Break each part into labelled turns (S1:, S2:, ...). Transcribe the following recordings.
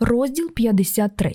S1: Розділ 53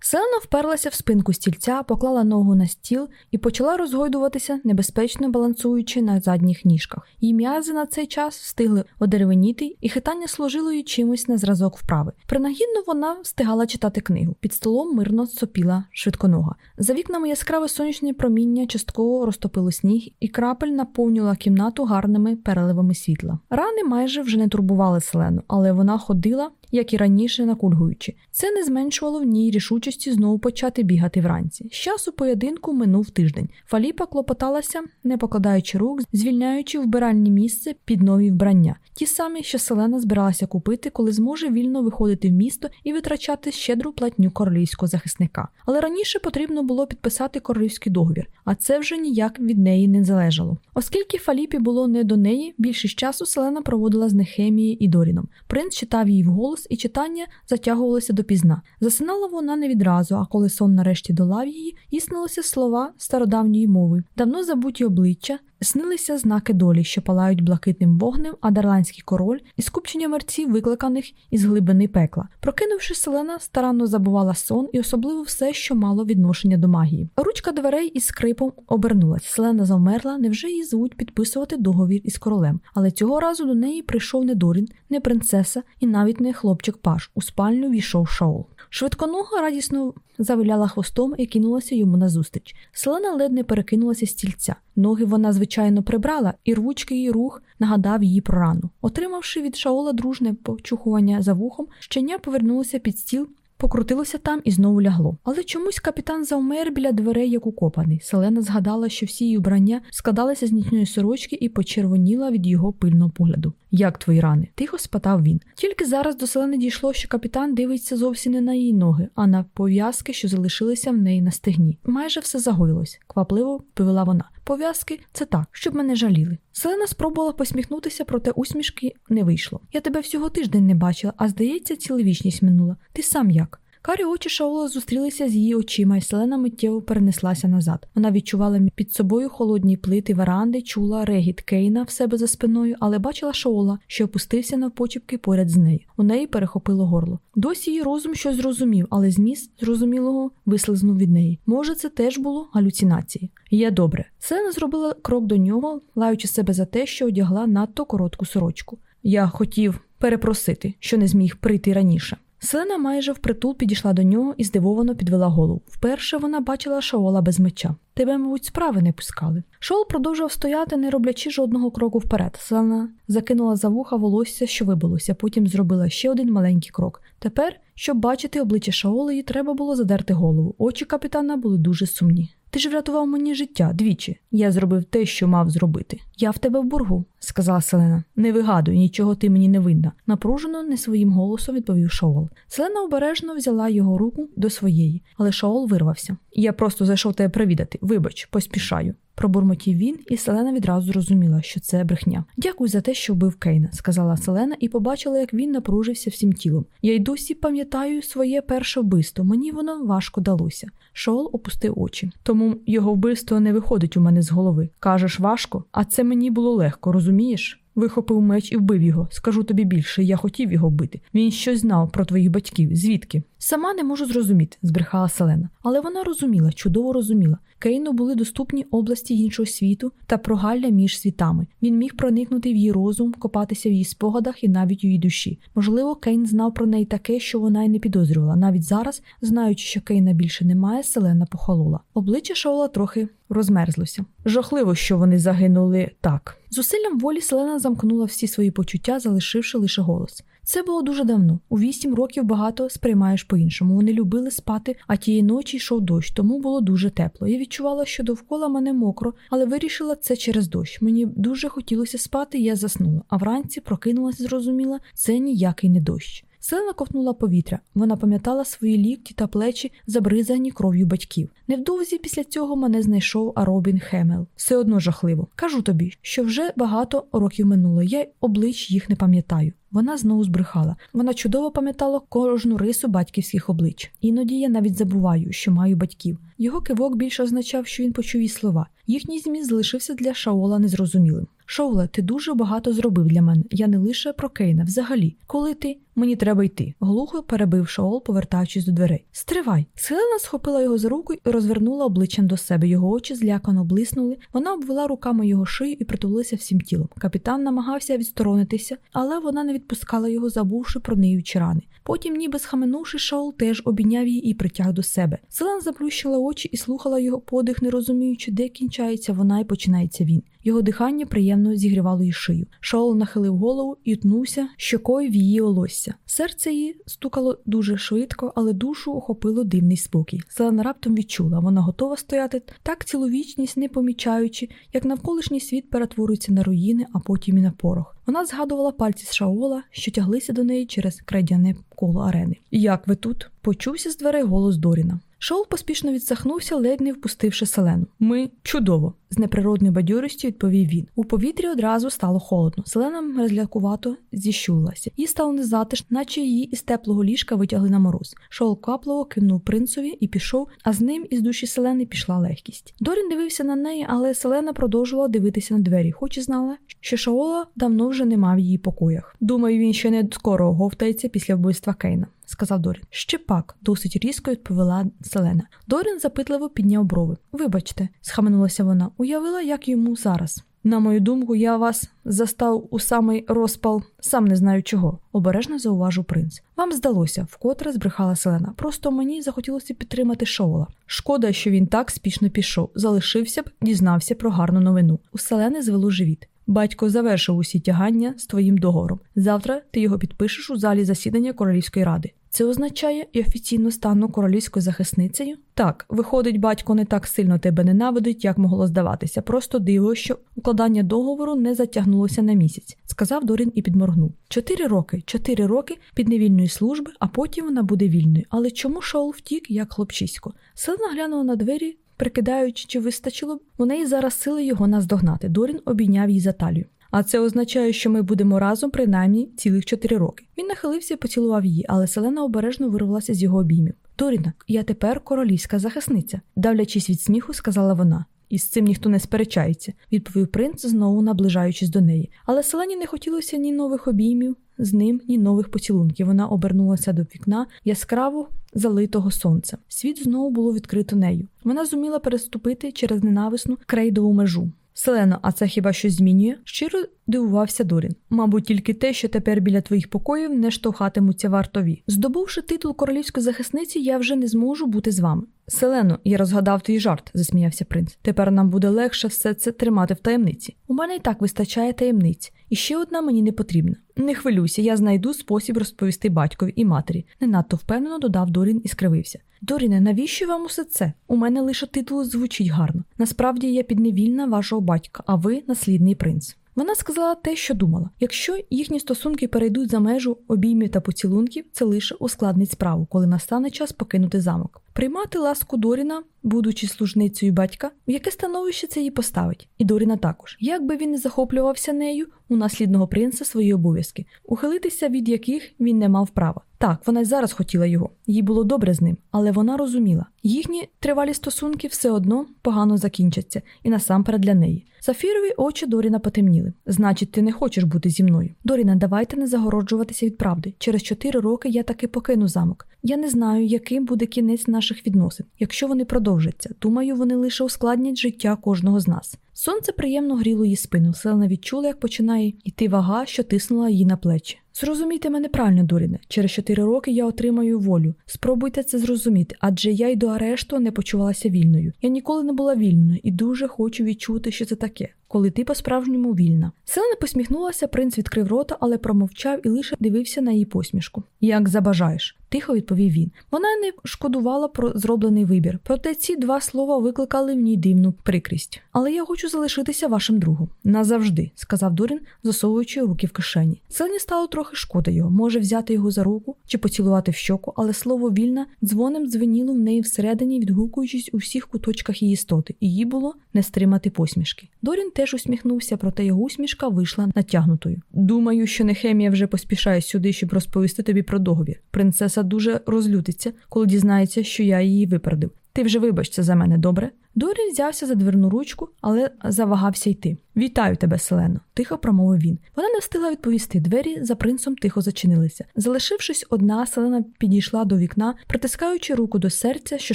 S1: Селена вперлася в спинку стільця, поклала ногу на стіл і почала розгойдуватися, небезпечно балансуючи на задніх ніжках. Її м'язи на цей час встигли одеревеніти, і хитання служило їй чимось на зразок вправи. Принагідно вона встигала читати книгу. Під столом мирно сопіла швидконога. За вікнами яскраве сонячне проміння частково розтопило сніг, і крапель наповнювала кімнату гарними переливами світла. Рани майже вже не турбували селену, але вона ходила як і раніше накульгуючи. Це не зменшувало в ній рішучості знову почати бігати вранці. З часу поєдинку минув тиждень. Фаліпа клопоталася, не покладаючи рук, звільняючи вбиральні місце під нові вбрання, ті самі, що Селена збиралася купити, коли зможе вільно виходити в місто і витрачати щедру платню королівського захисника. Але раніше потрібно було підписати королівський договір, а це вже ніяк від неї не залежало. Оскільки Фаліпі було не до неї, більшість часу Селена проводила з Нехемією і Доріном. Принц читав її вголос голос, і читання затягувалося допізна. Засинала вона не відразу, а коли сон нарешті долав її, існилися слова стародавньої мови, давно забуті обличчя, Снилися знаки долі, що палають блакитним вогнем, а дарландський король і скупчення мерців, викликаних із глибини пекла. Прокинувши селена, старанно забувала сон і особливо все, що мало відношення до магії. Ручка дверей із скрипом обернулась. Селена завмерла, невже її звуть підписувати договір із королем. Але цього разу до неї прийшов не Дорін, не принцеса і навіть не хлопчик Паш. У спальню війшов Шаол. Швидконога радісно завиляла хвостом і кинулася йому назустріч. Селена ледь не перекинулася з стільця. Ноги вона, звичайно, прибрала, і рвучкий рух нагадав її про рану. Отримавши від Шаола дружне почухування за вухом, щеня повернулося під стіл Покрутилося там і знову лягло. Але чомусь капітан завмер біля дверей, як укопаний. Селена згадала, що всі її вбрання складалися з нічної сорочки і почервоніла від його пильного погляду. Як твої рани? тихо спитав він. Тільки зараз до селени дійшло, що капітан дивиться зовсім не на її ноги, а на пов'язки, що залишилися в неї на стегні. Майже все загоїлось, квапливо повела вона. Пов'язки це так, щоб мене жаліли. Селена спробувала посміхнутися, проте усмішки не вийшло. Я тебе всього тиждень не бачила, а здається, ціла вічність минула. Ти сам як? Карі очі Шаола зустрілися з її очима, і селена миттєво перенеслася назад. Вона відчувала під собою холодні плити веранди, чула регіт Кейна в себе за спиною, але бачила Шаола, що опустився навпочіпки поряд з нею. У неї перехопило горло. Досі її розум щось зрозумів, але зміст зрозумілого вислизнув від неї. Може, це теж було галюцинації. Я добре. Селена зробила крок до нього, лаючи себе за те, що одягла надто коротку сорочку. Я хотів перепросити, що не зміг прийти раніше. Селена майже впритул підійшла до нього і здивовано підвела голову. Вперше вона бачила Шаола без меча. Тебе, мабуть, справи не пускали. Шоул продовжував стояти, не роблячи жодного кроку вперед. Селена закинула за вуха волосся, що вибилося, потім зробила ще один маленький крок. Тепер, щоб бачити обличчя Шаола, їй треба було задерти голову. Очі капітана були дуже сумні. Ти ж врятував мені життя двічі. Я зробив те, що мав зробити. Я в тебе в боргу, сказала Селена. Не вигадуй, нічого ти мені не винна. Напружено не своїм голосом відповів Шоул. Селена обережно взяла його руку до своєї, але Шоул вирвався. Я просто зайшов тебе привідати. Вибач, поспішаю. Пробурмотів він, і Селена відразу зрозуміла, що це брехня. Дякую за те, що вбив Кейна, сказала Селена і побачила, як він напружився всім тілом. Я й досі пам'ятаю своє перше вбивство. Мені воно важко далося. Шоул опустив очі. Тому його вбивство не виходить у мене з голови. Кажеш, важко, а це мені було легко, розумієш? Вихопив меч і вбив його. Скажу тобі більше, я хотів його вбити. Він щось знав про твоїх батьків. Звідки? Сама не можу зрозуміти, збрехала Селена. Але вона розуміла, чудово розуміла. Кейну були доступні області іншого світу та прогалля між світами. Він міг проникнути в її розум, копатися в її спогадах і навіть у її душі. Можливо, Кейн знав про неї таке, що вона й не підозрювала. Навіть зараз, знаючи, що Кейна більше немає, Селена похолола. Обличчя Шоула трохи розмерзлося. Жахливо, що вони загинули так. Зусиллям волі Селена замкнула всі свої почуття, залишивши лише голос. Це було дуже давно. У вісім років багато сприймаєш по-іншому. Вони любили спати, а тієї ночі йшов дощ, тому було дуже тепло. Я відчувала, що довкола мене мокро, але вирішила це через дощ. Мені дуже хотілося спати, я заснула. А вранці прокинулася, зрозуміла, це ніякий не дощ. Селена ковтнула повітря. Вона пам'ятала свої лікті та плечі, забризані кров'ю батьків. Невдовзі після цього мене знайшов Аробін Хемел. Все одно жахливо. Кажу тобі, що вже багато років минуло. Я облич їх не пам'ятаю. Вона знову збрехала. Вона чудово пам'ятала кожну рису батьківських облич. Іноді я навіть забуваю, що маю батьків. Його кивок більше означав, що він почув її слова. Їхній зміст залишився для Шаола незрозумілим. Шоуле, ти дуже багато зробив для мене. Я не лише про Кейна. Взагалі, коли ти Мені треба йти. Глухо перебив Шаол, повертаючись до дверей. Стривай. Селена схопила його за руку і розвернула обличчям до себе. Його очі злякано блиснули. Вона обвела руками його шию і притулилася всім тілом. Капітан намагався відсторонитися, але вона не відпускала його, забувши про неючі рани. Потім, ніби схаменувши, Шаол теж обійняв її і притяг до себе. Селена заплющила очі і слухала його подих, не розуміючи, де кінчається вона і починається він. Його дихання приємно зігрівало її шию. Шаол нахилив голову і утнувся щокою в її волосся. Серце її стукало дуже швидко, але душу охопило дивний спокій. Селена раптом відчула, вона готова стояти так цілу вічність, не помічаючи, як навколишній світ перетворюється на руїни, а потім і на порох. Вона згадувала пальці з Шаола, що тяглися до неї через крайдяне коло арени. Як ви тут? Почувся з дверей голос Доріна. Шоул поспішно відсахнувся, ледь не впустивши селену. Ми чудово, з неприродною бадьорістю відповів він. У повітрі одразу стало холодно. Селена розлякувато зіщулилася. Їй стало незатишно, наче її із теплого ліжка витягли на мороз. Шоул капливо кивнув принцові і пішов, а з ним із душі селени пішла легкість. Дорін дивився на неї, але селена продовжувала дивитися на двері, хоч і знала, що Шаола давно вже нема в її покоях. Думаю, він ще не скоро оговтається після вбивства Кейна сказав Дорін. Ще пак, досить різко відповіла Селена. Дорін запитливо підняв брови. Вибачте, схаменулася вона, уявила, як йому зараз. На мою думку, я вас застав у самий розпал, сам не знаю чого, обережно зауважив принц. Вам здалося, вкотре збрехала Селена. Просто мені захотілося підтримати Шоула. Шкода, що він так спішно пішов, залишився б, дізнався про гарну новину. У Селени звело живіт. Батько завершив усі тягання з твоїм договором. Завтра ти його підпишеш у залі засідання королівської ради. Це означає і офіційно стану королівською захисницею? Так, виходить, батько не так сильно тебе ненавидить, як могло здаватися. Просто диво, що укладання договору не затягнулося на місяць, сказав Дорін і підморгнув. Чотири роки, чотири роки підневільної служби, а потім вона буде вільною. Але чому Шоул втік, як хлопчисько? Селена глянула на двері, прикидаючи, чи вистачило б у неї зараз сили його наздогнати. Дорін обійняв її за талію. А це означає, що ми будемо разом принаймні цілих чотири роки. Він нахилився і поцілував її, але Селена обережно вирвалася з його обіймів. Доріна, я тепер королівська захисниця, давлячись від сміху, сказала вона. І з цим ніхто не сперечається, відповів принц, знову наближаючись до неї. Але Селені не хотілося ні нових обіймів з ним, ні нових поцілунків. Вона обернулася до вікна яскраво залитого сонцем. Світ знову було відкрито нею. Вона зуміла переступити через ненависну крейдову межу. Селено, а це хіба щось змінює? Щиро дивувався Дорін. Мабуть, тільки те, що тепер біля твоїх покоїв не штовхатимуться вартові. Здобувши титул королівської захисниці, я вже не зможу бути з вами. Селено, я розгадав твій жарт, засміявся принц. Тепер нам буде легше все це тримати в таємниці. У мене і так вистачає таємниць, і ще одна мені не потрібна. Не хвилюйся, я знайду спосіб розповісти батькові і матері. Не надто впевнено додав Дорін і скривився. Доріне, навіщо вам усе це? У мене лише титул звучить гарно. Насправді я підневільна вашого батька, а ви наслідний принц. Вона сказала те, що думала. Якщо їхні стосунки перейдуть за межу обіймів та поцілунків, це лише ускладнить справу, коли настане час покинути замок. Приймати ласку Доріна, будучи служницею батька, в яке становище це її поставить, і Доріна також. Як би він не захоплювався нею у наслідного принца свої обов'язки, ухилитися від яких він не мав права. Так, вона й зараз хотіла його, їй було добре з ним, але вона розуміла, їхні тривалі стосунки все одно погано закінчаться, і насамперед для неї. Сафірові очі Доріна потемніли. Значить, ти не хочеш бути зі мною. Доріна, давайте не загороджуватися від правди. Через чотири роки я таки покину замок. Я не знаю, яким буде кінець наших відносин. Якщо вони продовжаться, думаю, вони лише ускладнять життя кожного з нас. Сонце приємно гріло її спину. Селена відчула, як починає йти вага, що тиснула її на плечі. Зрозумійте мене правильно, Доріне. Через чотири роки я отримаю волю. Спробуйте це зрозуміти, адже я й до арешту не почувалася вільною. Я ніколи не була вільною і дуже хочу відчути, що це таке коли ти по-справжньому вільна. Селена посміхнулася, принц відкрив рота, але промовчав і лише дивився на її посмішку. Як забажаєш, тихо відповів він. Вона не шкодувала про зроблений вибір, проте ці два слова викликали в ній дивну прикрість. Але я хочу залишитися вашим другом. Назавжди, сказав Дорін, засовуючи руки в кишені. Селені стало трохи шкода його, може взяти його за руку чи поцілувати в щоку, але слово вільна дзвонем дзвеніло в неї всередині, відгукуючись у всіх куточках її істоти, і їй було не стримати посмішки. Дорін теж усміхнувся, проте його усмішка вийшла натягнутою. Думаю, що Нехемія вже поспішає сюди, щоб розповісти тобі про договір. Принцеса дуже розлютиться, коли дізнається, що я її випередив. Ти вже вибачся за мене, добре? Дорін взявся за дверну ручку, але завагався йти. Вітаю тебе, Селено, тихо промовив він. Вона не встигла відповісти. Двері за принцем тихо зачинилися. Залишившись одна, Селена підійшла до вікна, притискаючи руку до серця, що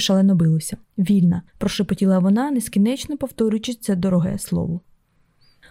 S1: шалено билося. Вільна, прошепотіла вона, нескінечно повторюючи це дороге слово.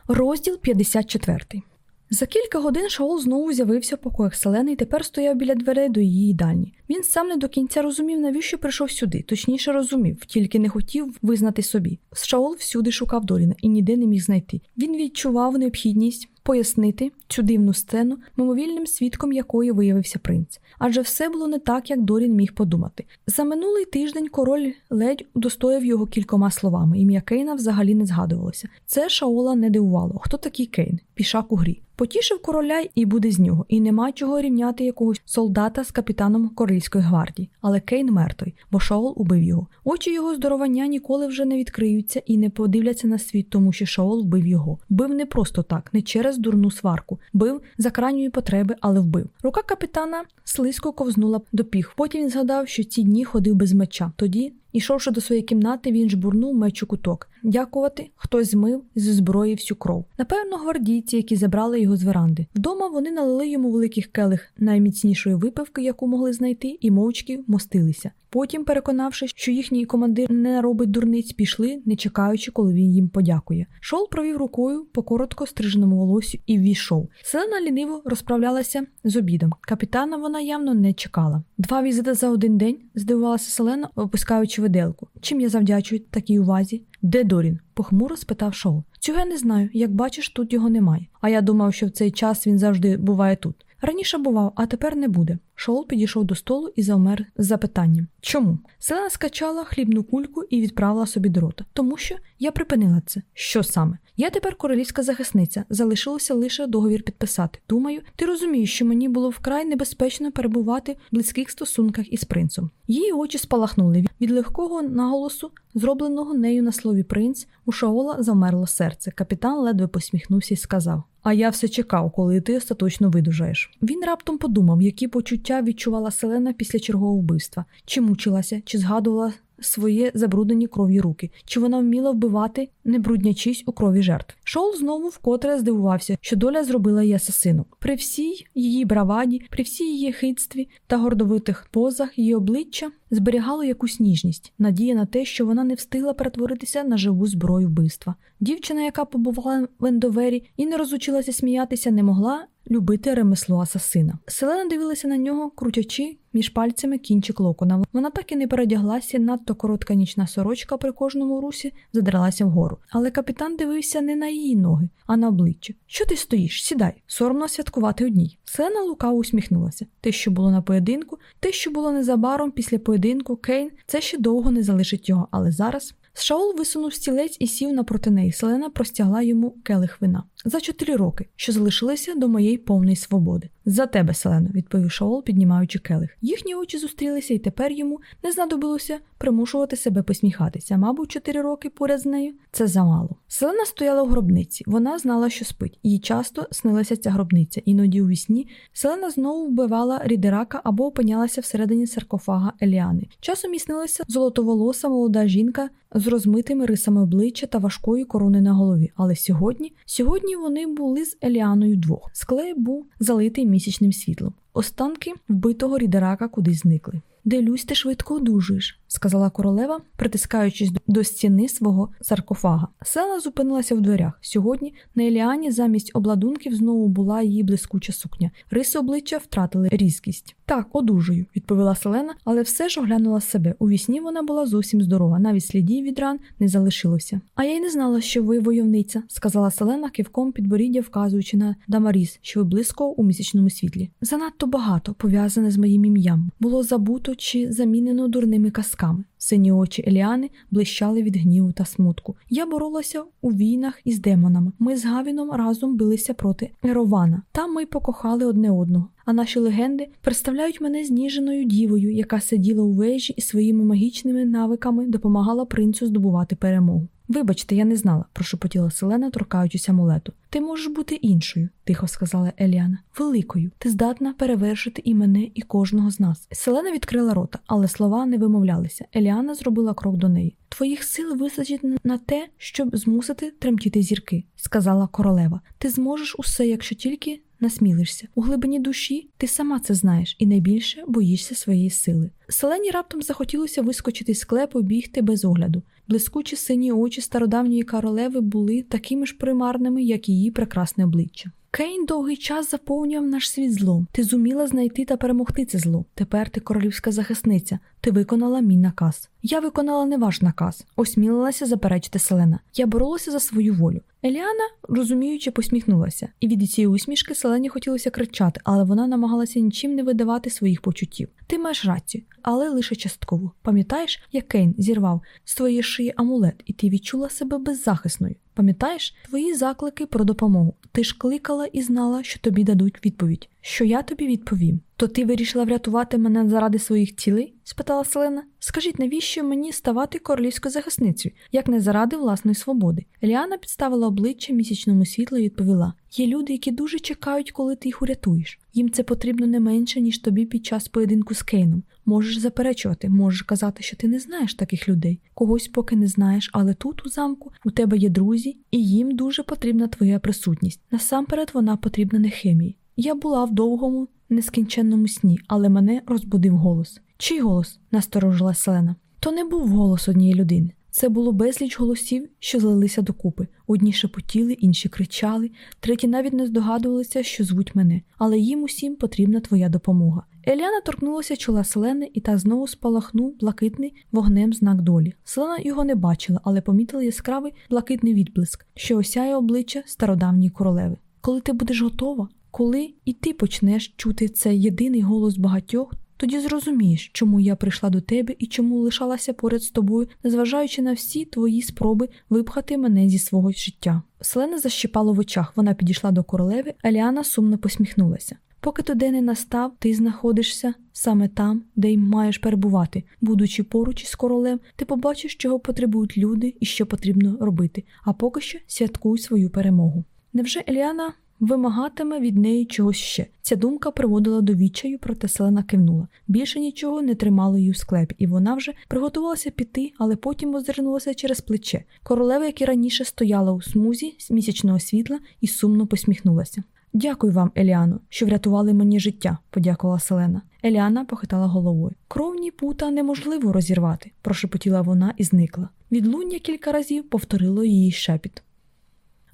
S1: Розділ 54 за кілька годин Шаол знову з'явився в покоях Селени і тепер стояв біля дверей до її їдальні. Він сам не до кінця розумів, навіщо прийшов сюди, точніше розумів, тільки не хотів визнати собі. Шаол всюди шукав Доліна і ніде не міг знайти. Він відчував необхідність пояснити цю дивну сцену, мимовільним свідком якої виявився принц. Адже все було не так, як Дорін міг подумати. За минулий тиждень король ледь удостоїв його кількома словами, ім'я Кейна взагалі не згадувалося. Це Шаола не дивувало. Хто такий Кейн? Пішак у грі. Потішив короля і буде з нього, і нема чого рівняти якогось солдата з капітаном Королівської гвардії. Але Кейн мертвий, бо Шаол убив його. Очі його здоровання ніколи вже не відкриються і не подивляться на світ, тому що Шаол вбив його. Бив не просто так, не через дурну сварку, бив за крайньої потреби, але вбив. Рука капітана слизько ковзнула до піх. Потім він згадав, що ці дні ходив без меча. Тоді Ішовши до своєї кімнати, він жбурнув меч у куток. Дякувати, хтось змив зі зброї всю кров. Напевно, гвардійці, які забрали його з веранди. Вдома вони налили йому великих келих найміцнішої випивки, яку могли знайти, і мовчки мостилися. Потім, переконавшись, що їхній командир не робить дурниць, пішли, не чекаючи, коли він їм подякує. Шол провів рукою по коротко стриженому волосю і ввійшов. Селена ліниво розправлялася з обідом. Капітана вона явно не чекала. Два візити за один день, здивувалася Селена, опускаючи виделку. Чим я завдячую такій увазі? Де Дорін? похмуро спитав Шоу. Цього я не знаю. Як бачиш, тут його немає. А я думав, що в цей час він завжди буває тут. Раніше бував, а тепер не буде. Шоул підійшов до столу і завмер з запитанням. Чому? Селена скачала хлібну кульку і відправила собі до рота. Тому що я припинила це. Що саме? Я тепер королівська захисниця, залишилося лише договір підписати. Думаю, ти розумієш, що мені було вкрай небезпечно перебувати в близьких стосунках із принцем. Її очі спалахнули від легкого наголосу, зробленого нею на слові принц, у Шаола замерло серце. Капітан ледве посміхнувся і сказав: А я все чекав, коли ти остаточно видужаєш. Він раптом подумав, які почуття відчувала Селена після чергового вбивства, чи мучилася, чи згадувала своє забруднені кров'ю руки, чи вона вміла вбивати, не бруднячись у крові жертв. Шоул знову вкотре здивувався, що доля зробила її асасином. При всій її браваді, при всій її хитстві та гордовитих позах її обличчя зберігало якусь ніжність, надія на те, що вона не встигла перетворитися на живу зброю вбивства. Дівчина, яка побувала в Ендовері і не розучилася сміятися, не могла любити ремесло асасина. Селена дивилася на нього, крутячи між пальцями кінчик локона. Вона так і не передяглася, надто коротка нічна сорочка при кожному русі задралася вгору. Але капітан дивився не на її ноги, а на обличчя. Що ти стоїш? Сідай, соромно святкувати одній. Селена лукаво усміхнулася. Те, що було на поєдинку, те, що було незабаром після поєдинку, Кейн, це ще довго не залишить його, але зараз. Шаул висунув стілець і сів напроти неї. Селена простягла йому келих вина. За чотири роки, що залишилися до моєї повної свободи. За тебе, Селено, відповів Шаол, піднімаючи келих. Їхні очі зустрілися, і тепер йому не знадобилося примушувати себе посміхатися. Мабуть, чотири роки поряд з нею це замало. Селена стояла в гробниці. Вона знала, що спить. Їй часто снилася ця гробниця. Іноді у вісні Селена знову вбивала рідерака або опинялася всередині саркофага Еліани. Часом їй снилася золотоволоса молода жінка з розмитими рисами обличчя та важкою корони на голові. Але сьогодні, сьогодні вони були з Еліаною двох. Склей був залитий місячним світлом. Останки вбитого рідерака кудись зникли. Делюсь, ти швидко одужуєш, сказала королева, притискаючись до стіни свого саркофага. Села зупинилася в дверях. Сьогодні на Еліані замість обладунків знову була її блискуча сукня. Риси обличчя втратили різкість. Так, одужую, відповіла Селена, але все ж оглянула себе. У вісні вона була зовсім здорова, навіть слідів від ран не залишилося. А я й не знала, що ви войовниця, сказала Селена, кивком підборіддя, вказуючи на Дамаріс, що виблискував у місячному світлі. Занадто багато пов'язане з моїм ім'ям. Було забуто чи замінено дурними казками. Сині очі Еліани блищали від гніву та смутку. Я боролася у війнах із демонами. Ми з Гавіном разом билися проти Ерована. Там ми покохали одне одного. А наші легенди представляють мене зніженою дівою, яка сиділа у вежі і своїми магічними навиками допомагала принцу здобувати перемогу. Вибачте, я не знала, прошепотіла Селена, торкаючись амулету. Ти можеш бути іншою, тихо сказала Еліана. Великою. Ти здатна перевершити і мене, і кожного з нас. Селена відкрила рота, але слова не вимовлялися. Еліана зробила крок до неї. Твоїх сил вистачить на те, щоб змусити тремтіти зірки, сказала королева. Ти зможеш усе, якщо тільки насмілишся. У глибині душі ти сама це знаєш і найбільше боїшся своєї сили. Селені раптом захотілося вискочити з склепу бігти без огляду. Блискучі сині очі стародавньої королеви були такими ж примарними, як її прекрасне обличчя. Кейн довгий час заповнював наш світ злом. Ти зуміла знайти та перемогти це зло. Тепер ти королівська захисниця. Ти виконала мій наказ. Я виконала не ваш наказ, осмілилася заперечити Селена. Я боролася за свою волю. Еліана, розуміючи, посміхнулася, і від цієї усмішки Селені хотілося кричати, але вона намагалася нічим не видавати своїх почуттів. Ти маєш рацію, але лише частково. Пам'ятаєш, як Кейн зірвав з твоєї шиї амулет, і ти відчула себе беззахисною. Пам'ятаєш твої заклики про допомогу? Ти ж кликала і знала, що тобі дадуть відповідь. Що я тобі відповім? То ти вирішила врятувати мене заради своїх цілей? спитала Селена. Скажіть, навіщо мені ставати королівською захисницею, як не заради власної свободи? Еліана підставила обличчя місячному світлу і відповіла: є люди, які дуже чекають, коли ти їх урятуєш. Їм це потрібно не менше, ніж тобі під час поєдинку з Кейном. Можеш заперечувати, можеш казати, що ти не знаєш таких людей. Когось поки не знаєш, але тут, у замку, у тебе є друзі, і їм дуже потрібна твоя присутність. Насамперед вона потрібна не хемії. Я була в довгому, нескінченному сні, але мене розбудив голос. Чий голос? насторожила Селена. То не був голос однієї людини. Це було безліч голосів, що злилися докупи. Одні шепотіли, інші кричали, треті навіть не здогадувалися, що звуть мене, але їм усім потрібна твоя допомога. Еліана торкнулася чола Селени, і та знову спалахнув блакитний вогнем знак долі. Селена його не бачила, але помітила яскравий блакитний відблиск, що осяє обличчя стародавньої королеви. Коли ти будеш готова, коли і ти почнеш чути цей єдиний голос багатьох, тоді зрозумієш, чому я прийшла до тебе і чому лишалася поряд з тобою, незважаючи на всі твої спроби випхати мене зі свого життя. Селена защипало в очах. Вона підійшла до королеви, Аліана сумно посміхнулася. Поки туди не настав, ти знаходишся саме там, де й маєш перебувати. Будучи поруч із королем, ти побачиш, чого потребують люди і що потрібно робити, а поки що святкуй свою перемогу. Невже Еліана вимагатиме від неї чогось ще. Ця думка приводила до відчаю, проте селена кивнула. Більше нічого не тримало її в склепі, і вона вже приготувалася піти, але потім озирнулася через плече. Королева, як і раніше, стояла у смузі з місячного світла і сумно посміхнулася. Дякую вам, Еліано, що врятували мені життя, подякувала Селена. Еліана похитала головою. Кровні пута неможливо розірвати, прошепотіла вона і зникла. Відлуння кілька разів повторило її шепіт.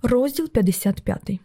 S1: Розділ 55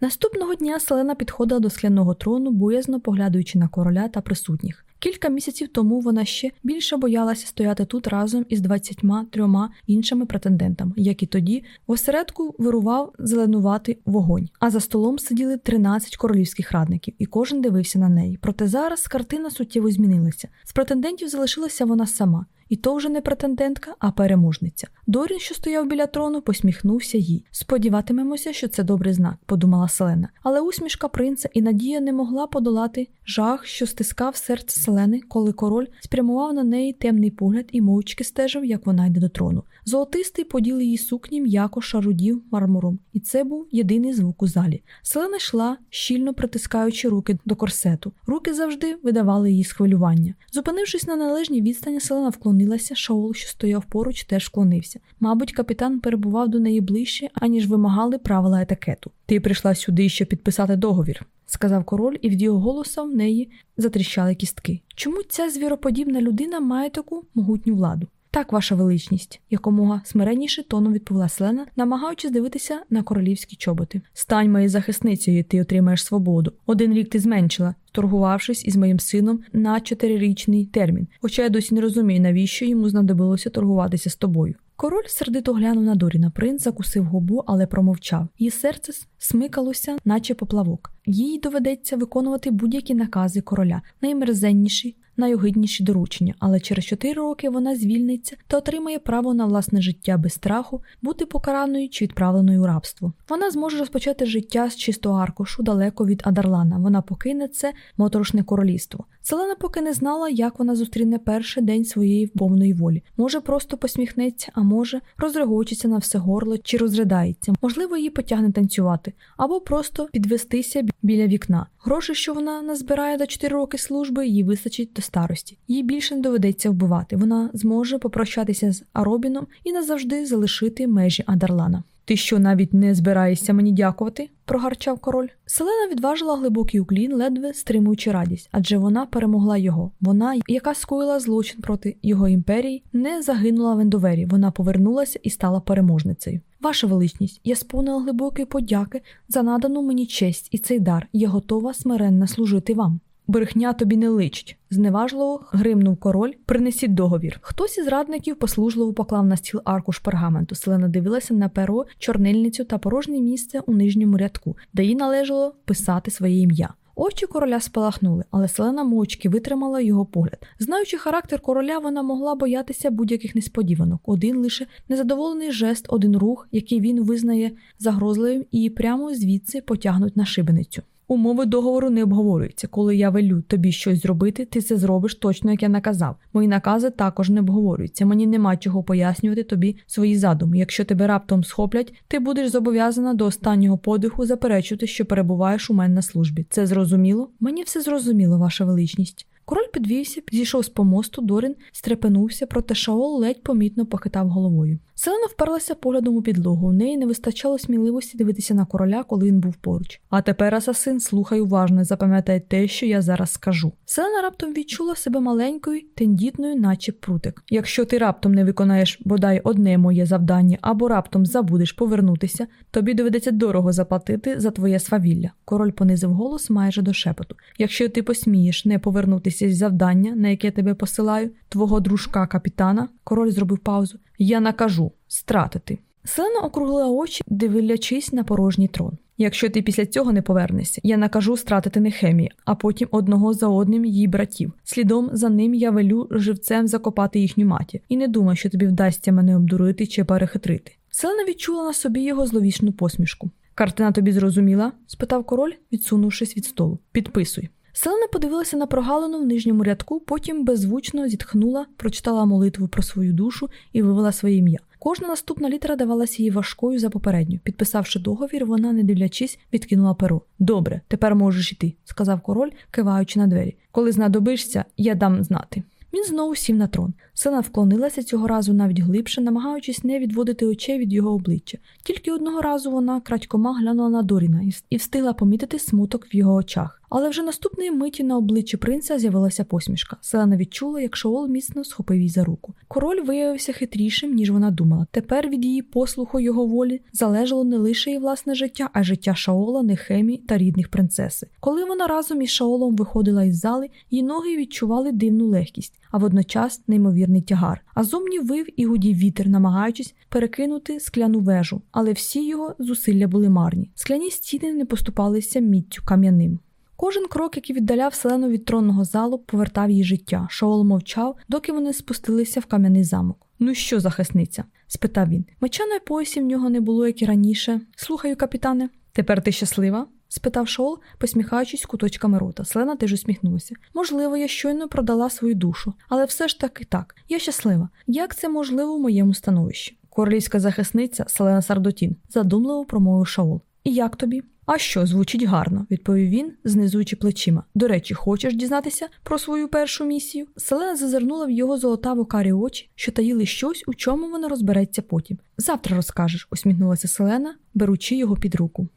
S1: Наступного дня Селена підходила до скляного трону, боязно поглядаючи на короля та присутніх. Кілька місяців тому вона ще більше боялася стояти тут разом із двадцятьма трьома іншими претендентами, як і тоді в осередку вирував зеленуватий вогонь. А за столом сиділи 13 королівських радників, і кожен дивився на неї. Проте зараз картина суттєво змінилася. З претендентів залишилася вона сама. І то вже не претендентка, а переможниця. Дорін, що стояв біля трону, посміхнувся їй. Сподіватимемося, що це добрий знак, подумала Селена. Але усмішка принца і надія не могла подолати жах, що стискав серце Селени, коли король спрямував на неї темний погляд і мовчки стежив, як вона йде до трону. Золотистий поділ її сукні м'яко шарудів мармуром, і це був єдиний звук у залі. Селена йшла, щільно притискаючи руки до корсету. Руки завжди видавали їй схвилювання. Зупинившись на належній відстані, Селена вклонилася. Шаол, що стояв поруч, теж вклонився. Мабуть, капітан перебував до неї ближче, аніж вимагали правила етикету. Ти прийшла сюди, щоб підписати договір. Сказав король, і від його голоса в неї затріщали кістки. Чому ця звіроподібна людина має таку могутню владу? Так, ваша величність, якомога смиренніше тоном відповіла Селена, намагаючись дивитися на королівські чоботи. Стань моєю захисницею, ти отримаєш свободу. Один рік ти зменшила, торгувавшись із моїм сином на чотирирічний термін. Хоча я досі не розумію, навіщо йому знадобилося торгуватися з тобою. Король сердито глянув на Доріна. Принц закусив губу, але промовчав. Її серце смикалося, наче поплавок. Їй доведеться виконувати будь-які накази короля, наймерзенніші, найогидніші доручення, але через чотири роки вона звільниться та отримає право на власне життя без страху, бути покараною чи відправленою у рабство. Вона зможе розпочати життя з чистого аркушу далеко від Адарлана. Вона покине це моторошне королівство. Селена поки не знала, як вона зустріне перший день своєї повної волі. Може, просто посміхнеться, а може, розрегочиться на все горло чи розридається. Можливо, її потягне танцювати, або просто підвестися біля вікна. Гроші, що вона назбирає за 4 роки служби, їй вистачить до старості. Їй більше не доведеться вбивати. Вона зможе попрощатися з Аробіном і назавжди залишити межі Адарлана. Ти що навіть не збираєшся мені дякувати? прогарчав король. Селена відважила глибокий уклін, ледве стримуючи радість, адже вона перемогла його. Вона, яка скоїла злочин проти його імперії, не загинула в Ендовері. Вона повернулася і стала переможницею. Ваша величність, я сповнила глибокої подяки за надану мені честь і цей дар. Я готова смиренно служити вам. Брехня тобі не личить. Зневажливо гримнув король, принесіть договір. Хтось із радників послужливо поклав на стіл аркуш пергаменту. Селена дивилася на перо, чорнильницю та порожнє місце у нижньому рядку, де їй належало писати своє ім'я. Очі короля спалахнули, але селена мовчки витримала його погляд. Знаючи характер короля, вона могла боятися будь-яких несподіванок. Один лише незадоволений жест, один рух, який він визнає загрозливим, і прямо звідси потягнуть на шибеницю. Умови договору не обговорюються. Коли я велю тобі щось зробити, ти це зробиш точно, як я наказав. Мої накази також не обговорюються. Мені нема чого пояснювати тобі свої задуми. Якщо тебе раптом схоплять, ти будеш зобов'язана до останнього подиху заперечувати, що перебуваєш у мене на службі. Це зрозуміло? Мені все зрозуміло, ваша величність. Король підвівся, зійшов з помосту, Дорін стрепенувся, проте Шаол ледь помітно похитав головою. Селена вперлася поглядом у підлогу. У неї не вистачало сміливості дивитися на короля, коли він був поруч. А тепер, асасин, слухай уважно, запам'ятай те, що я зараз скажу. Селена раптом відчула себе маленькою, тендітною, наче прутик. Якщо ти раптом не виконаєш бодай одне моє завдання, або раптом забудеш повернутися, тобі доведеться дорого заплатити за твоє свавілля. Король понизив голос майже до шепоту. Якщо ти посмієш не повернутися з завдання, на яке тебе посилаю, твого дружка капітана, король зробив паузу. Я накажу стратити. Селена округлила очі, дивлячись на порожній трон. Якщо ти після цього не повернешся, я накажу стратити Нехемія, а потім одного за одним її братів. Слідом за ним я велю живцем закопати їхню матір, і не думай, що тобі вдасться мене обдурити чи перехитрити. Селена відчула на собі його зловісну посмішку. Картина тобі зрозуміла? спитав король, відсунувшись від столу. Підписуй. Селена подивилася на прогалину в нижньому рядку, потім беззвучно зітхнула, прочитала молитву про свою душу і вивела своє ім'я. Кожна наступна літера давалася їй важкою за попередню. Підписавши договір, вона, не дивлячись, відкинула перо. Добре, тепер можеш іти, сказав король, киваючи на двері. Коли знадобишся, я дам знати. Він знову сів на трон. Сена вклонилася цього разу навіть глибше, намагаючись не відводити очей від його обличчя. Тільки одного разу вона крадькома глянула на Доріна і встигла помітити смуток в його очах. Але вже наступної миті на обличчі принца з'явилася посмішка. Селена відчула, як Шоол міцно схопив її за руку. Король виявився хитрішим, ніж вона думала. Тепер від її послуху його волі залежало не лише її власне життя, а життя Шаола, Нехемі та рідних принцеси. Коли вона разом із Шаолом виходила із зали, її ноги відчували дивну легкість, а водночас неймовірний тягар. А зовні вив і гудів вітер, намагаючись перекинути скляну вежу, але всі його зусилля були марні. Скляні стіни не поступалися міттю кам'яним. Кожен крок, який віддаляв селену від тронного залу, повертав її життя. Шаол мовчав, доки вони спустилися в кам'яний замок. Ну що, захисниця? спитав він. Меча на поясі в нього не було, як і раніше. Слухаю, капітане. Тепер ти щаслива? спитав Шоул, посміхаючись куточками рота. Селена теж усміхнулася. Можливо, я щойно продала свою душу, але все ж таки так. Я щаслива. Як це можливо в моєму становищі? Королівська захисниця Селена Сардотін, задумливо промовив Шаул. І як тобі? А що, звучить гарно, відповів він, знизуючи плечима. До речі, хочеш дізнатися про свою першу місію? Селена зазирнула в його золотаво карі очі, що таїли щось, у чому вона розбереться потім. Завтра розкажеш, усміхнулася Селена, беручи його під руку.